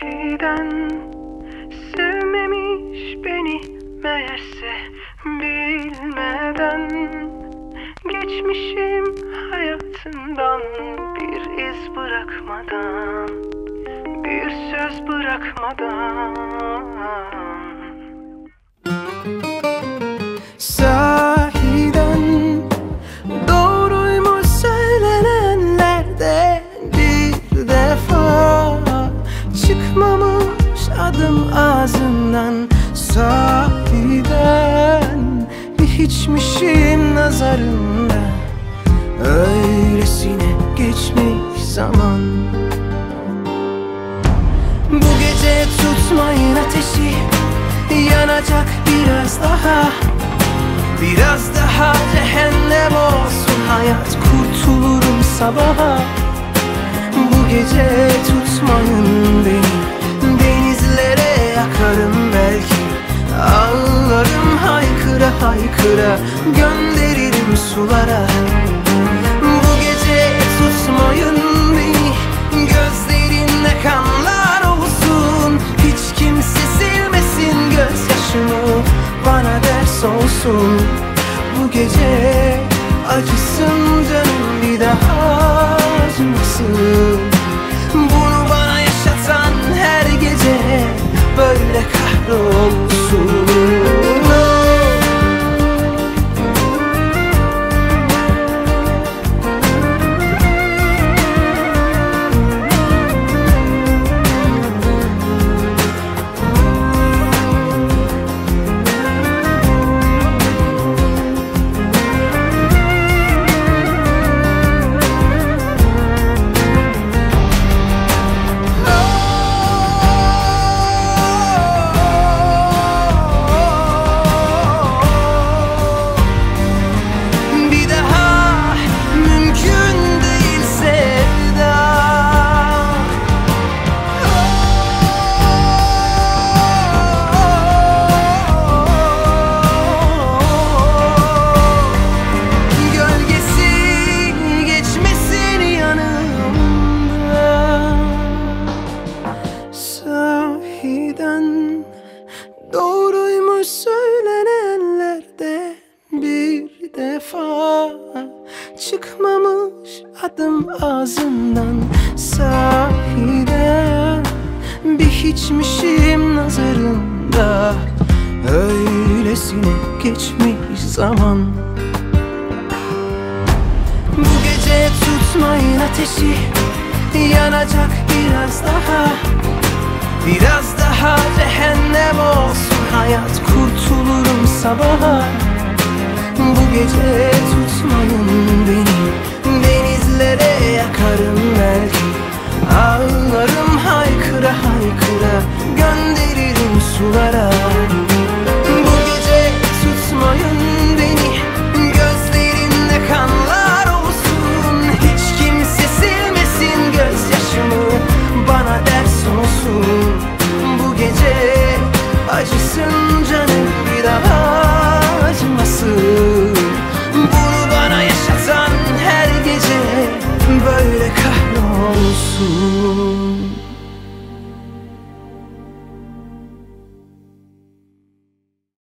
Sahiden sevmemiş beni meğerse bilmeden. Geçmişim hayatından bir iz bırakmadan Bir söz bırakmadan hiçmişim nazarında. Öylesine geçmiş zaman. Bu gece tutmayın ateşi Yanacak biraz daha. Biraz daha cehennem olsun hayat Kurtulurum sabaha. Bu gece tutmayın beni Denizlere yakarım belki. Ağlarım haykıra Gönderirim sulara. Bu gece tutmayın beni Gözlerinde kanlar olsun. Hiç kimse silmesin gözyaşımı Bana ders olsun. Bu gece acısın canım bir daha acımasın. Bunu bana yaşatan her gece Böyle kahrolsun defa Çıkmamış adım ağzından Sahiden bir hiçmişim nazarında. Öylesine geçmiş zaman. Bu gece tutmayın ateşi Yanacak biraz daha. Biraz daha cehennem olsun hayat Kurtulurum sabaha gece